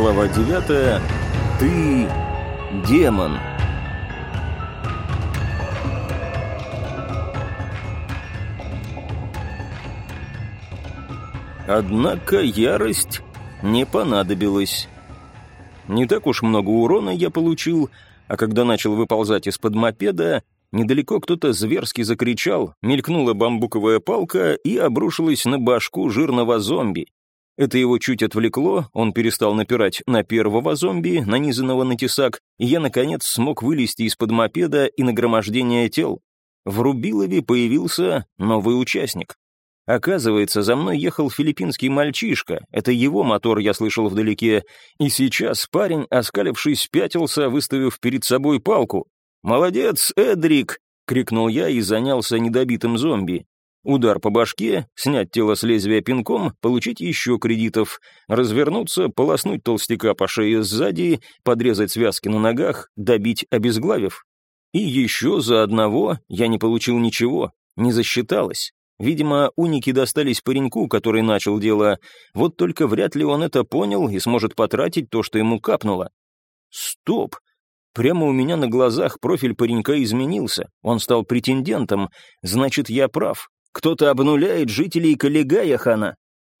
Глава 9. Ты демон. Однако ярость не понадобилась. Не так уж много урона я получил, а когда начал выползать из-под мопеда, недалеко кто-то зверски закричал, мелькнула бамбуковая палка и обрушилась на башку жирного зомби. Это его чуть отвлекло, он перестал напирать на первого зомби, нанизанного на тесак, и я, наконец, смог вылезти из-под мопеда и нагромождения тел. В Рубилове появился новый участник. Оказывается, за мной ехал филиппинский мальчишка, это его мотор я слышал вдалеке, и сейчас парень, оскалившись, пятился, выставив перед собой палку. «Молодец, Эдрик!» — крикнул я и занялся недобитым зомби. Удар по башке, снять тело с лезвия пинком, получить еще кредитов, развернуться, полоснуть толстяка по шее сзади, подрезать связки на ногах, добить обезглавив. И еще за одного я не получил ничего, не засчиталось. Видимо, уники достались пареньку, который начал дело, вот только вряд ли он это понял и сможет потратить то, что ему капнуло. Стоп! Прямо у меня на глазах профиль паренька изменился, он стал претендентом, значит, я прав, кто-то обнуляет жителей Калигаяхана.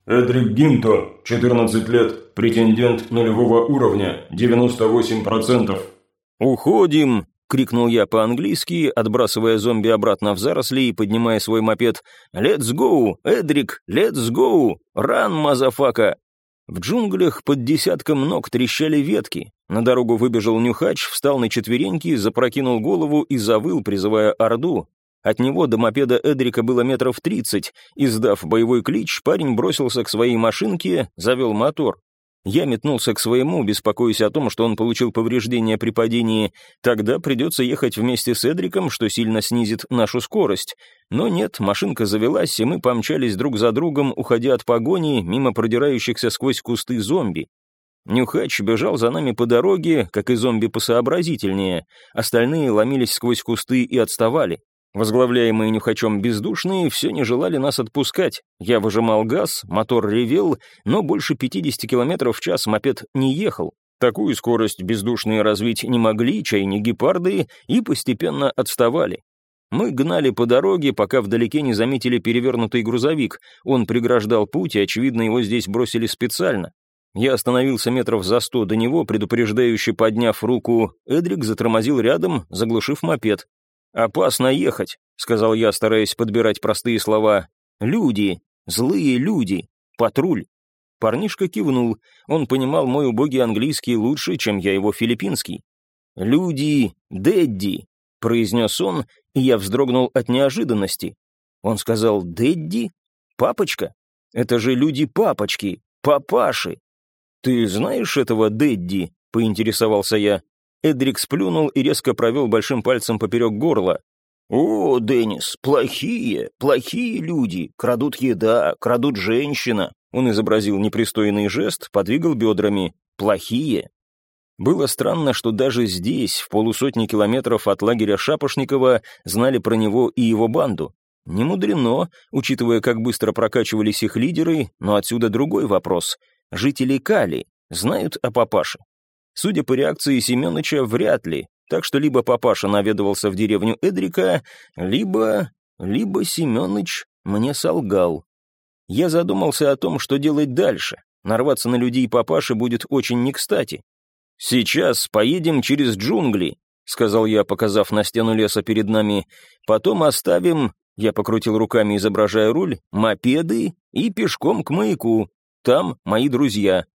Эдрик Гинто, 14 лет, претендент нулевого уровня, 98%. «Уходим!» — крикнул я по-английски, отбрасывая зомби обратно в заросли и поднимая свой мопед. «Let's go, Эдрик, let's go! Run, motherfucker!» В джунглях под десятком ног трещали ветки. На дорогу выбежал Нюхач, встал на четвереньки, запрокинул голову и завыл, призывая Орду. От него до мопеда Эдрика было метров тридцать. Издав боевой клич, парень бросился к своей машинке, завел мотор. Я метнулся к своему, беспокоясь о том, что он получил повреждения при падении. Тогда придется ехать вместе с Эдриком, что сильно снизит нашу скорость. Но нет, машинка завелась, и мы помчались друг за другом, уходя от погони, мимо продирающихся сквозь кусты зомби. Нюхач бежал за нами по дороге, как и зомби посообразительнее. Остальные ломились сквозь кусты и отставали. Возглавляемые нюхачом бездушные все не желали нас отпускать. Я выжимал газ, мотор ревел, но больше 50 км в час мопед не ехал. Такую скорость бездушные развить не могли, чай не гепарды, и постепенно отставали. Мы гнали по дороге, пока вдалеке не заметили перевернутый грузовик. Он преграждал путь, и, очевидно, его здесь бросили специально. Я остановился метров за сто до него, предупреждающе подняв руку. Эдрик затормозил рядом, заглушив мопед. «Опасно ехать», — сказал я, стараясь подбирать простые слова. «Люди, злые люди, патруль». Парнишка кивнул, он понимал мой убогий английский лучше, чем я его филиппинский. «Люди, Дэдди», — произнес он, и я вздрогнул от неожиданности. Он сказал «Дэдди? Папочка? Это же люди-папочки, папаши». «Ты знаешь этого Дэдди?» — поинтересовался я. Эдрик сплюнул и резко провел большим пальцем поперек горла. «О, Деннис, плохие, плохие люди, крадут еда, крадут женщина». Он изобразил непристойный жест, подвигал бедрами. «Плохие». Было странно, что даже здесь, в полусотни километров от лагеря Шапошникова, знали про него и его банду. Не мудрено, учитывая, как быстро прокачивались их лидеры, но отсюда другой вопрос. Жители Кали знают о папаше? Судя по реакции Семеновича, вряд ли, так что либо папаша наведывался в деревню Эдрика, либо... либо Семенович мне солгал. Я задумался о том, что делать дальше. Нарваться на людей папаши будет очень не кстати. «Сейчас поедем через джунгли», — сказал я, показав на стену леса перед нами. «Потом оставим...» — я покрутил руками, изображая руль, «мопеды и пешком к маяку. Там мои друзья.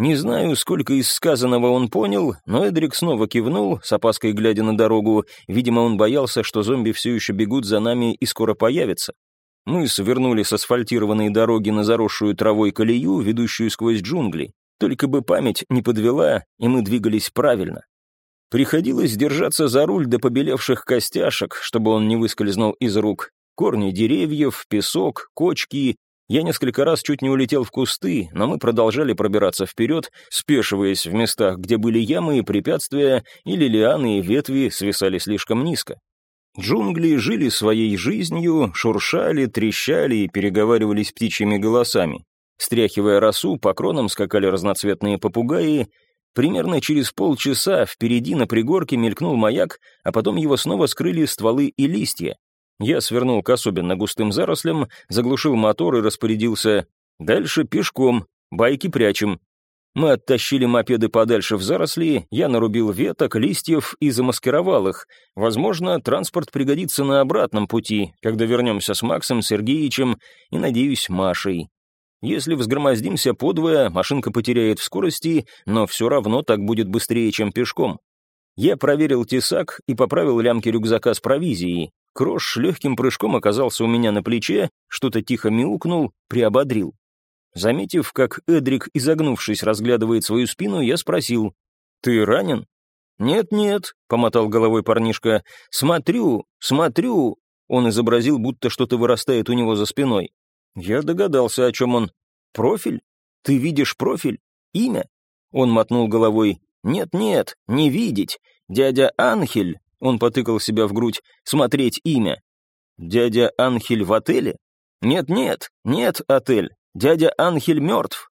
Не знаю, сколько из сказанного он понял, но Эдрик снова кивнул, с опаской глядя на дорогу. Видимо, он боялся, что зомби все еще бегут за нами и скоро появятся. Мы свернули с асфальтированной дороги на заросшую травой колею, ведущую сквозь джунгли. Только бы память не подвела, и мы двигались правильно. Приходилось держаться за руль до побелевших костяшек, чтобы он не выскользнул из рук. Корни деревьев, песок, кочки я несколько раз чуть не улетел в кусты, но мы продолжали пробираться вперед, спешиваясь в местах, где были ямы и препятствия, или лианы и ветви свисали слишком низко. Джунгли жили своей жизнью, шуршали, трещали и переговаривались птичьими голосами. Стряхивая росу, по кронам скакали разноцветные попугаи. Примерно через полчаса впереди на пригорке мелькнул маяк, а потом его снова скрыли стволы и листья. Я свернул к особенно густым зарослям, заглушил мотор и распорядился «Дальше пешком, байки прячем». Мы оттащили мопеды подальше в заросли, я нарубил веток, листьев и замаскировал их. Возможно, транспорт пригодится на обратном пути, когда вернемся с Максом, Сергеичем и, надеюсь, Машей. Если взгромоздимся подвое, машинка потеряет в скорости, но все равно так будет быстрее, чем пешком. Я проверил тесак и поправил лямки рюкзака с провизией. Крош легким прыжком оказался у меня на плече, что-то тихо мяукнул, приободрил. Заметив, как Эдрик, изогнувшись, разглядывает свою спину, я спросил, «Ты ранен?» «Нет-нет», — помотал головой парнишка, «смотрю, смотрю». Он изобразил, будто что-то вырастает у него за спиной. Я догадался, о чем он. «Профиль? Ты видишь профиль? Имя?» Он мотнул головой. «Нет-нет, не видеть. Дядя Анхель», — он потыкал себя в грудь, — «смотреть имя». «Дядя Анхель в отеле?» «Нет-нет, нет, отель. Дядя Анхель мертв».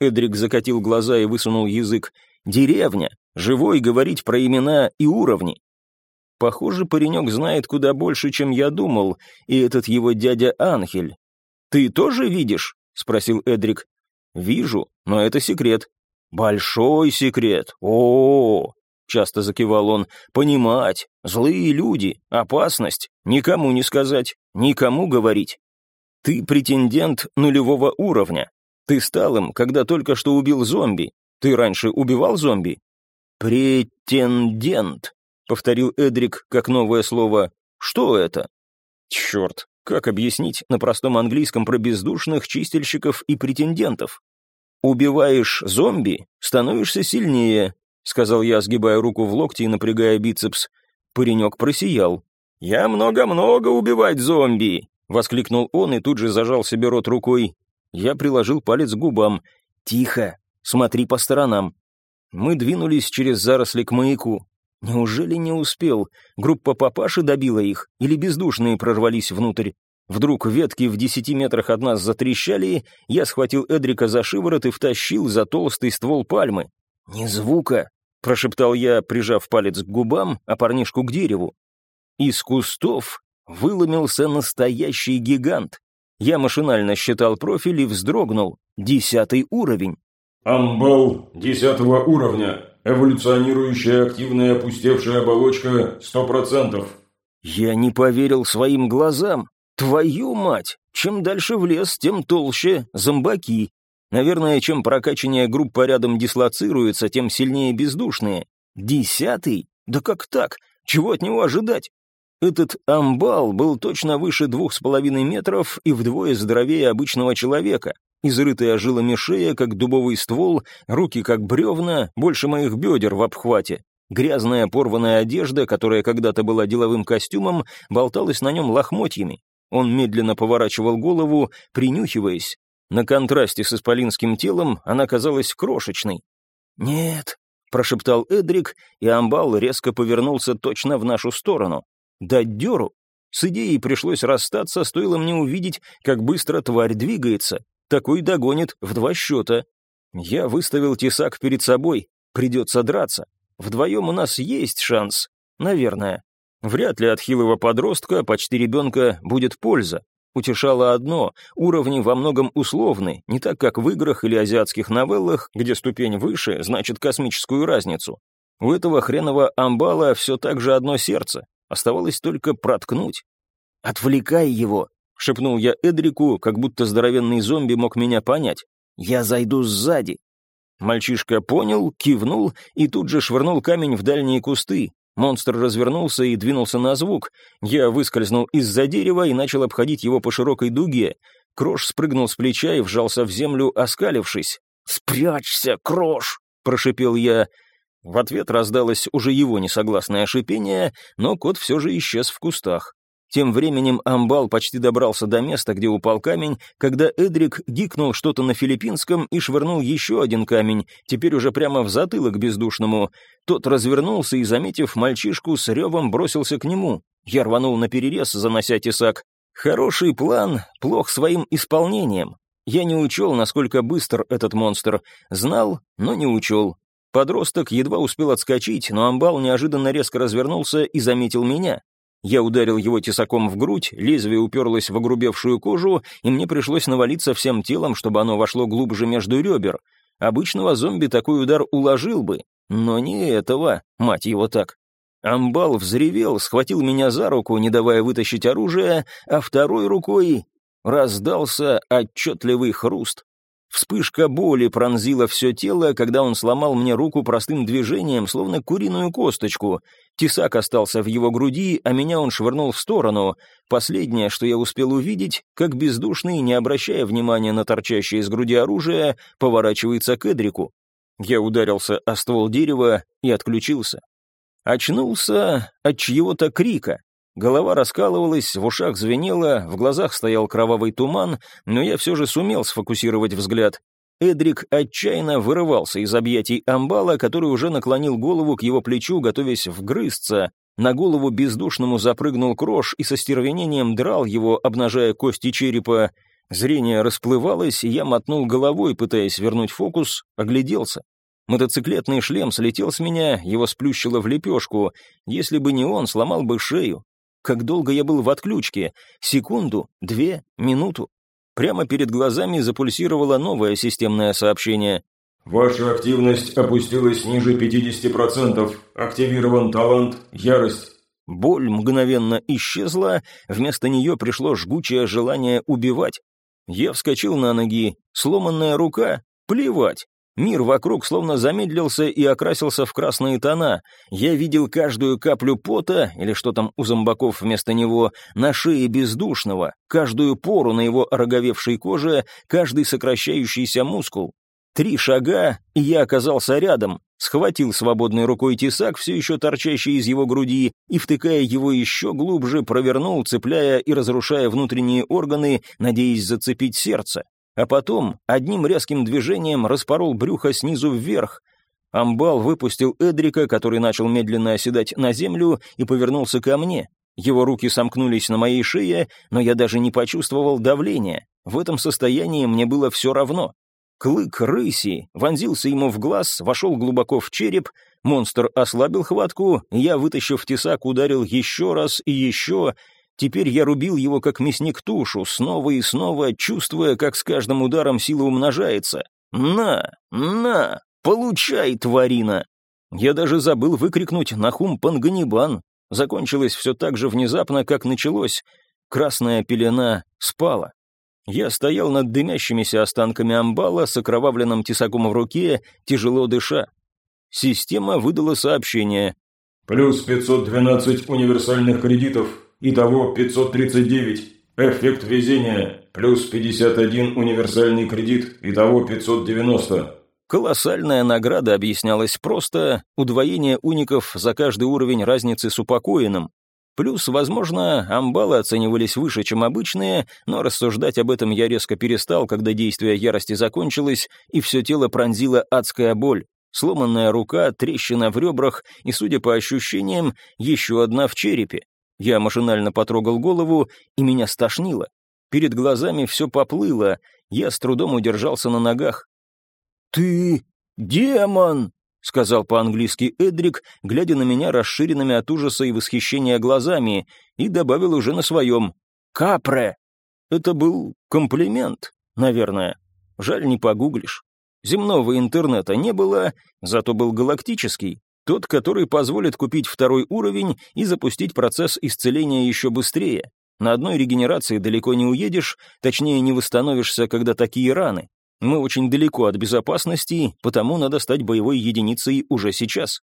Эдрик закатил глаза и высунул язык. «Деревня. Живой говорить про имена и уровни». Похоже, паренек знает куда больше, чем я думал, и этот его дядя Анхель. «Ты тоже видишь?» — спросил Эдрик. «Вижу, но это секрет». «Большой секрет. О, -о, -о, -о часто закивал он. «Понимать. Злые люди. Опасность. Никому не сказать. Никому говорить. Ты претендент нулевого уровня. Ты стал им, когда только что убил зомби. Ты раньше убивал зомби?» «Претендент», — повторил Эдрик как новое слово. «Что это?» «Черт, как объяснить на простом английском про бездушных чистильщиков и претендентов? «Убиваешь зомби, становишься сильнее», — сказал я, сгибая руку в локте и напрягая бицепс. Паренек просиял. «Я много-много убивать зомби!» — воскликнул он и тут же зажал себе рот рукой. Я приложил палец к губам. «Тихо! Смотри по сторонам!» Мы двинулись через заросли к маяку. Неужели не успел? Группа папаши добила их? Или бездушные прорвались внутрь? Вдруг ветки в десяти метрах от нас затрещали, я схватил Эдрика за шиворот и втащил за толстый ствол пальмы. «Ни звука!» — прошептал я, прижав палец к губам, а парнишку к дереву. Из кустов выломился настоящий гигант. Я машинально считал профиль и вздрогнул. Десятый уровень. Амбал десятого уровня. Эволюционирующая активная опустевшая оболочка сто процентов. Я не поверил своим глазам. Твою мать! Чем дальше в лес, тем толще зомбаки. Наверное, чем прокачаннее группа рядом дислоцируется, тем сильнее бездушные. Десятый? Да как так? Чего от него ожидать? Этот амбал был точно выше двух с половиной метров и вдвое здоровее обычного человека. Изрытая жилами шея, как дубовый ствол, руки как бревна, больше моих бедер в обхвате. Грязная порванная одежда, которая когда-то была деловым костюмом, болталась на нем лохмотьями. Он медленно поворачивал голову, принюхиваясь. На контрасте с исполинским телом она казалась крошечной. «Нет», — прошептал Эдрик, и амбал резко повернулся точно в нашу сторону. Дать дёру? С идеей пришлось расстаться, стоило мне увидеть, как быстро тварь двигается. Такой догонит в два счета. Я выставил тесак перед собой. Придется драться. Вдвоем у нас есть шанс. Наверное. Вряд ли от хилого подростка, почти ребенка, будет польза. Утешало одно — уровни во многом условны, не так как в играх или азиатских новеллах, где ступень выше, значит космическую разницу. У этого хренового амбала все так же одно сердце, Оставалось только проткнуть. «Отвлекай его!» — шепнул я Эдрику, как будто здоровенный зомби мог меня понять. «Я зайду сзади». Мальчишка понял, кивнул и тут же швырнул камень в дальние кусты. Монстр развернулся и двинулся на звук. Я выскользнул из-за дерева и начал обходить его по широкой дуге. Крош спрыгнул с плеча и вжался в землю, оскалившись. «Спрячься, Крош!» — прошипел я. В ответ раздалось уже его несогласное шипение, но кот все же исчез в кустах. Тем временем Амбал почти добрался до места, где упал камень, когда Эдрик гикнул что-то на филиппинском и швырнул еще один камень, теперь уже прямо в затылок бездушному. Тот развернулся и, заметив мальчишку, с ревом бросился к нему. Я рванул на перерез, занося тесак. Хороший план, плох своим исполнением. Я не учел, насколько быстр этот монстр. Знал, но не учел. Подросток едва успел отскочить, но амбал неожиданно резко развернулся и заметил меня. Я ударил его тесаком в грудь, лезвие уперлось в огрубевшую кожу, и мне пришлось навалиться всем телом, чтобы оно вошло глубже между ребер. Обычного зомби такой удар уложил бы, но не этого, мать его так. Амбал взревел, схватил меня за руку, не давая вытащить оружие, а второй рукой раздался отчетливый хруст. Вспышка боли пронзила все тело, когда он сломал мне руку простым движением, словно куриную косточку. Тесак остался в его груди, а меня он швырнул в сторону. Последнее, что я успел увидеть, как бездушный, не обращая внимания на торчащее из груди оружие, поворачивается к Эдрику. Я ударился о ствол дерева и отключился. Очнулся от чьего-то крика. Голова раскалывалась, в ушах звенело, в глазах стоял кровавый туман, но я все же сумел сфокусировать взгляд. Эдрик отчаянно вырывался из объятий амбала, который уже наклонил голову к его плечу, готовясь вгрызться. На голову бездушному запрыгнул крош и со стервенением драл его, обнажая кости черепа. Зрение расплывалось, и я мотнул головой, пытаясь вернуть фокус, огляделся. Мотоциклетный шлем слетел с меня, его сплющило в лепешку. Если бы не он, сломал бы шею. Как долго я был в отключке? Секунду? Две? Минуту? Прямо перед глазами запульсировало новое системное сообщение. «Ваша активность опустилась ниже 50%. Активирован талант «Ярость». Боль мгновенно исчезла, вместо нее пришло жгучее желание убивать. Я вскочил на ноги, сломанная рука, плевать. Мир вокруг словно замедлился и окрасился в красные тона. Я видел каждую каплю пота, или что там у зомбаков вместо него, на шее бездушного, каждую пору на его ороговевшей коже, каждый сокращающийся мускул. Три шага, и я оказался рядом, схватил свободной рукой тесак, все еще торчащий из его груди, и, втыкая его еще глубже, провернул, цепляя и разрушая внутренние органы, надеясь зацепить сердце а потом одним резким движением распорол брюхо снизу вверх. Амбал выпустил Эдрика, который начал медленно оседать на землю, и повернулся ко мне. Его руки сомкнулись на моей шее, но я даже не почувствовал давления. В этом состоянии мне было все равно. Клык рыси вонзился ему в глаз, вошел глубоко в череп, монстр ослабил хватку, я, вытащив тесак, ударил еще раз и еще, Теперь я рубил его как мясник тушу, снова и снова, чувствуя, как с каждым ударом сила умножается. «На! На! Получай, тварина!» Я даже забыл выкрикнуть «Нахум Панганибан!» Закончилось все так же внезапно, как началось. Красная пелена спала. Я стоял над дымящимися останками амбала с окровавленным тесаком в руке, тяжело дыша. Система выдала сообщение. «Плюс 512 универсальных кредитов Итого 539. Эффект везения. Плюс 51 универсальный кредит. Итого 590. Колоссальная награда объяснялась просто удвоение уников за каждый уровень разницы с упокоенным. Плюс, возможно, амбалы оценивались выше, чем обычные, но рассуждать об этом я резко перестал, когда действие ярости закончилось, и все тело пронзила адская боль. Сломанная рука, трещина в ребрах и, судя по ощущениям, еще одна в черепе. Я машинально потрогал голову, и меня стошнило. Перед глазами все поплыло, я с трудом удержался на ногах. «Ты демон!» — сказал по-английски Эдрик, глядя на меня расширенными от ужаса и восхищения глазами, и добавил уже на своем «Капре!» Это был комплимент, наверное. Жаль, не погуглишь. Земного интернета не было, зато был галактический. Тот, который позволит купить второй уровень и запустить процесс исцеления еще быстрее. На одной регенерации далеко не уедешь, точнее не восстановишься, когда такие раны. Мы очень далеко от безопасности, потому надо стать боевой единицей уже сейчас.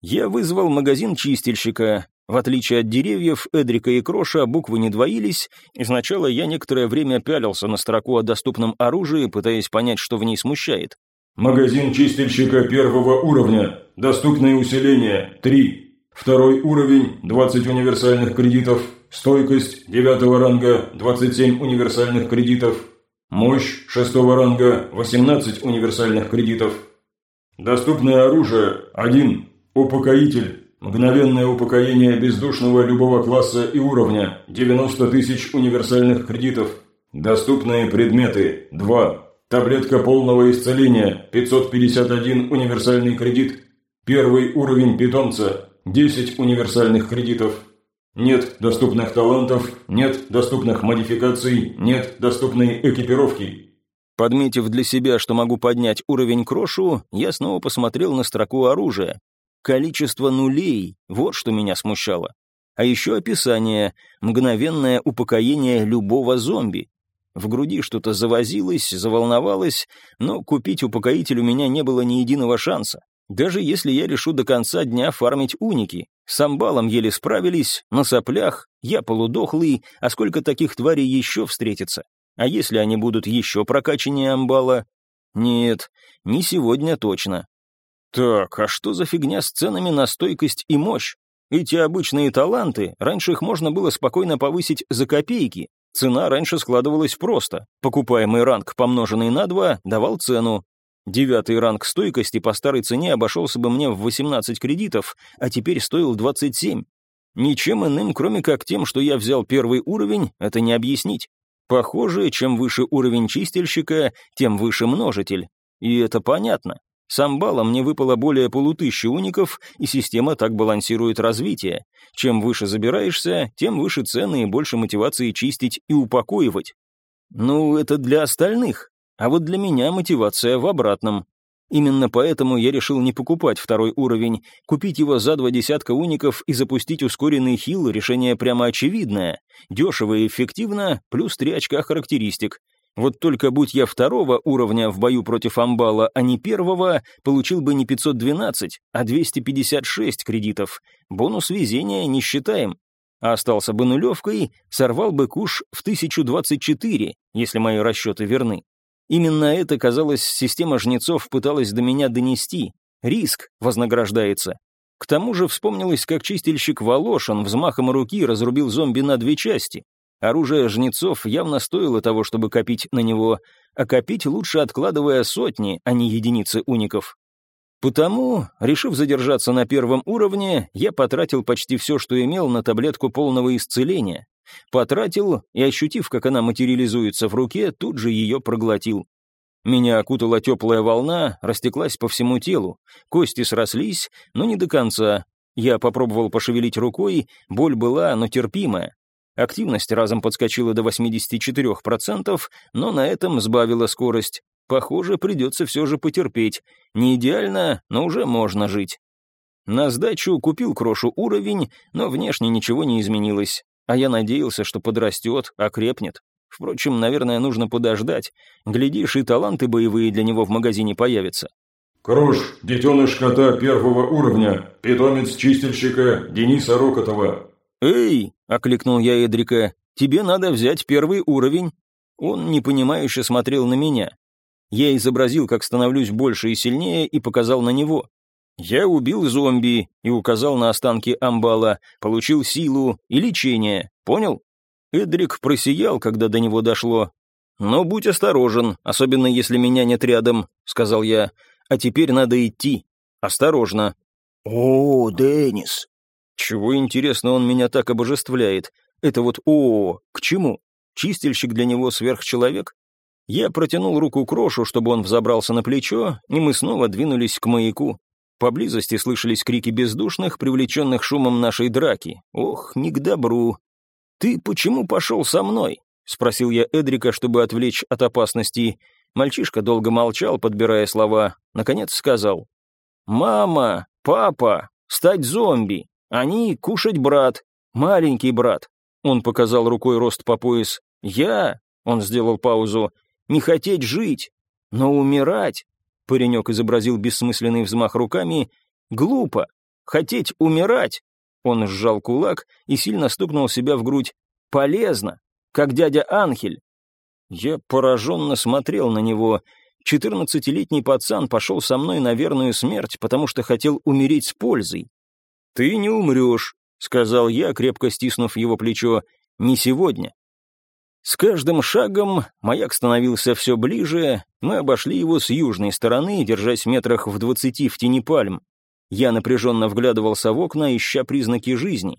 Я вызвал магазин чистильщика. В отличие от деревьев, Эдрика и Кроша буквы не двоились, и сначала я некоторое время пялился на строку о доступном оружии, пытаясь понять, что в ней смущает. Магазин чистильщика первого уровня. Доступные усиления 3. Второй уровень 20 универсальных кредитов. Стойкость 9 ранга 27 универсальных кредитов. Мощь 6 ранга 18 универсальных кредитов. Доступное оружие 1. Упокоитель. Мгновенное упокоение бездушного любого класса и уровня 90 тысяч универсальных кредитов. Доступные предметы – 2. Таблетка полного исцеления – 551 универсальный кредит. Первый уровень питомца – 10 универсальных кредитов. Нет доступных талантов, нет доступных модификаций, нет доступной экипировки. Подметив для себя, что могу поднять уровень крошу, я снова посмотрел на строку оружия. Количество нулей — вот что меня смущало. А еще описание — мгновенное упокоение любого зомби. В груди что-то завозилось, заволновалось, но купить упокоитель у меня не было ни единого шанса. Даже если я решу до конца дня фармить уники. С амбалом еле справились, на соплях, я полудохлый, а сколько таких тварей еще встретится? А если они будут еще прокачаннее амбала? Нет, не сегодня точно. Так, а что за фигня с ценами на стойкость и мощь? Эти обычные таланты, раньше их можно было спокойно повысить за копейки. Цена раньше складывалась просто. Покупаемый ранг, помноженный на 2, давал цену. Девятый ранг стойкости по старой цене обошелся бы мне в 18 кредитов, а теперь стоил 27. Ничем иным, кроме как тем, что я взял первый уровень, это не объяснить. Похоже, чем выше уровень чистильщика, тем выше множитель. И это понятно. С амбала мне выпало более полутысячи уников, и система так балансирует развитие. Чем выше забираешься, тем выше цены и больше мотивации чистить и упокоивать. Ну, это для остальных. А вот для меня мотивация в обратном. Именно поэтому я решил не покупать второй уровень, купить его за два десятка уников и запустить ускоренный хил, решение прямо очевидное. Дешево и эффективно, плюс три очка характеристик. Вот только будь я второго уровня в бою против амбала, а не первого, получил бы не 512, а 256 кредитов. Бонус везения не считаем. А остался бы нулевкой, сорвал бы куш в 1024, если мои расчеты верны. Именно это, казалось, система жнецов пыталась до меня донести. Риск вознаграждается. К тому же вспомнилось, как чистильщик Волошин взмахом руки разрубил зомби на две части. Оружие жнецов явно стоило того, чтобы копить на него, а копить лучше откладывая сотни, а не единицы уников. Потому, решив задержаться на первом уровне, я потратил почти все, что имел на таблетку полного исцеления. Потратил и, ощутив, как она материализуется в руке, тут же ее проглотил. Меня окутала теплая волна, растеклась по всему телу. Кости срослись, но не до конца. Я попробовал пошевелить рукой, боль была, но терпимая. Активность разом подскочила до 84%, но на этом сбавила скорость. Похоже, придется все же потерпеть. Не идеально, но уже можно жить. На сдачу купил крошу уровень, но внешне ничего не изменилось а я надеялся, что подрастет, окрепнет. Впрочем, наверное, нужно подождать. Глядишь, и таланты боевые для него в магазине появятся. Крош, детеныш кота первого уровня, питомец чистильщика Дениса Рокотова. «Эй!» — окликнул я Эдрика. «Тебе надо взять первый уровень». Он непонимающе смотрел на меня. Я изобразил, как становлюсь больше и сильнее, и показал на него. Я убил зомби и указал на останки амбала, получил силу и лечение, понял? Эдрик просиял, когда до него дошло. «Но будь осторожен, особенно если меня нет рядом», — сказал я. «А теперь надо идти. Осторожно». «О, Деннис!» Чего, интересно, он меня так обожествляет? Это вот «о» к чему? Чистильщик для него сверхчеловек? Я протянул руку Крошу, чтобы он взобрался на плечо, и мы снова двинулись к маяку. Поблизости слышались крики бездушных, привлеченных шумом нашей драки. Ох, не к добру. «Ты почему пошел со мной?» — спросил я Эдрика, чтобы отвлечь от опасности. Мальчишка долго молчал, подбирая слова. Наконец сказал. «Мама, папа, стать зомби. Они кушать брат, маленький брат». Он показал рукой рост по пояс. «Я?» — он сделал паузу. «Не хотеть жить, но умирать. Паренек изобразил бессмысленный взмах руками. «Глупо! Хотеть умирать!» Он сжал кулак и сильно стукнул себя в грудь. «Полезно! Как дядя Анхель!» Я пораженно смотрел на него. Четырнадцатилетний пацан пошел со мной на верную смерть, потому что хотел умереть с пользой. «Ты не умрешь», — сказал я, крепко стиснув его плечо. «Не сегодня. С каждым шагом маяк становился все ближе, мы обошли его с южной стороны, держась метрах в двадцати в тени пальм. Я напряженно вглядывался в окна, ища признаки жизни.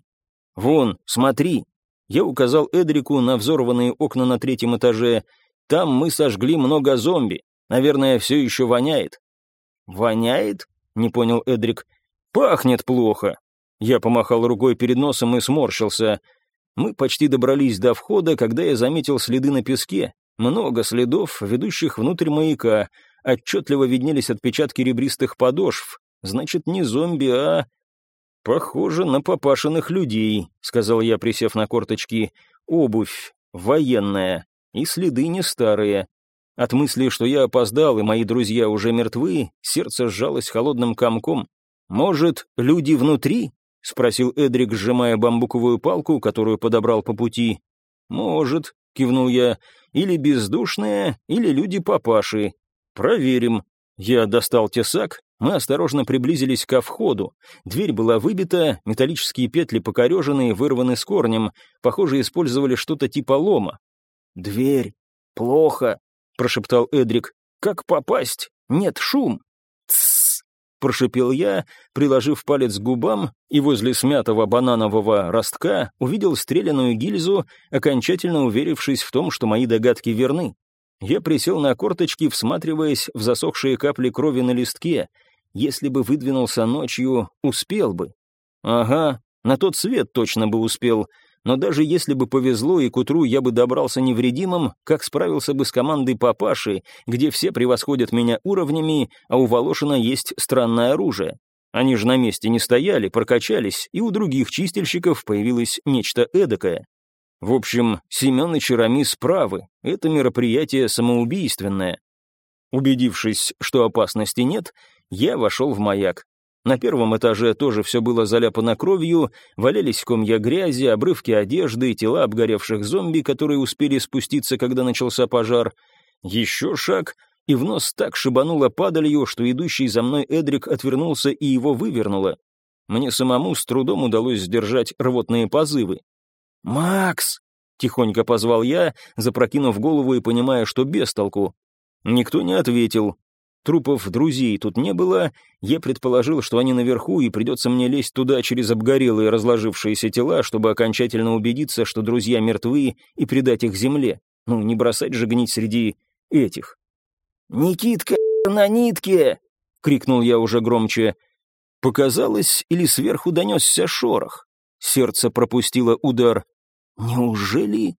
«Вон, смотри!» Я указал Эдрику на взорванные окна на третьем этаже. Там мы сожгли много зомби. Наверное, все еще воняет. «Воняет?» — не понял Эдрик. «Пахнет плохо». Я помахал рукой перед носом и сморщился. Мы почти добрались до входа, когда я заметил следы на песке. Много следов, ведущих внутрь маяка. Отчетливо виднелись отпечатки ребристых подошв. Значит, не зомби, а... «Похоже на папашиных людей», — сказал я, присев на корточки. «Обувь. Военная. И следы не старые. От мысли, что я опоздал, и мои друзья уже мертвы, сердце сжалось холодным комком. «Может, люди внутри?» — спросил Эдрик, сжимая бамбуковую палку, которую подобрал по пути. «Может», — кивнул я, — «или бездушные, или люди-папаши. Проверим». Я достал тесак, мы осторожно приблизились ко входу. Дверь была выбита, металлические петли покорежены и вырваны с корнем. Похоже, использовали что-то типа лома. «Дверь. Плохо», — прошептал Эдрик. «Как попасть? Нет, шум!» Прошепел я, приложив палец к губам, и возле смятого бананового ростка увидел стреляную гильзу, окончательно уверившись в том, что мои догадки верны. Я присел на корточки, всматриваясь в засохшие капли крови на листке. Если бы выдвинулся ночью, успел бы. Ага, на тот свет точно бы успел — но даже если бы повезло и к утру я бы добрался невредимым, как справился бы с командой папаши, где все превосходят меня уровнями, а у Волошина есть странное оружие. Они же на месте не стояли, прокачались, и у других чистильщиков появилось нечто эдакое. В общем, Семен и Черамис правы, это мероприятие самоубийственное. Убедившись, что опасности нет, я вошел в маяк. На первом этаже тоже все было заляпано кровью, валялись комья грязи, обрывки одежды, тела обгоревших зомби, которые успели спуститься, когда начался пожар. Еще шаг, и в нос так шибануло падалью, что идущий за мной Эдрик отвернулся и его вывернуло. Мне самому с трудом удалось сдержать рвотные позывы. «Макс!» — тихонько позвал я, запрокинув голову и понимая, что без толку. Никто не ответил, Трупов друзей тут не было, я предположил, что они наверху, и придется мне лезть туда через обгорелые разложившиеся тела, чтобы окончательно убедиться, что друзья мертвы, и предать их земле. Ну, не бросать же гнить среди этих. «Никитка на нитке!» — крикнул я уже громче. Показалось, или сверху донесся шорох. Сердце пропустило удар. «Неужели